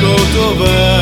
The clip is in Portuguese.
Kotowa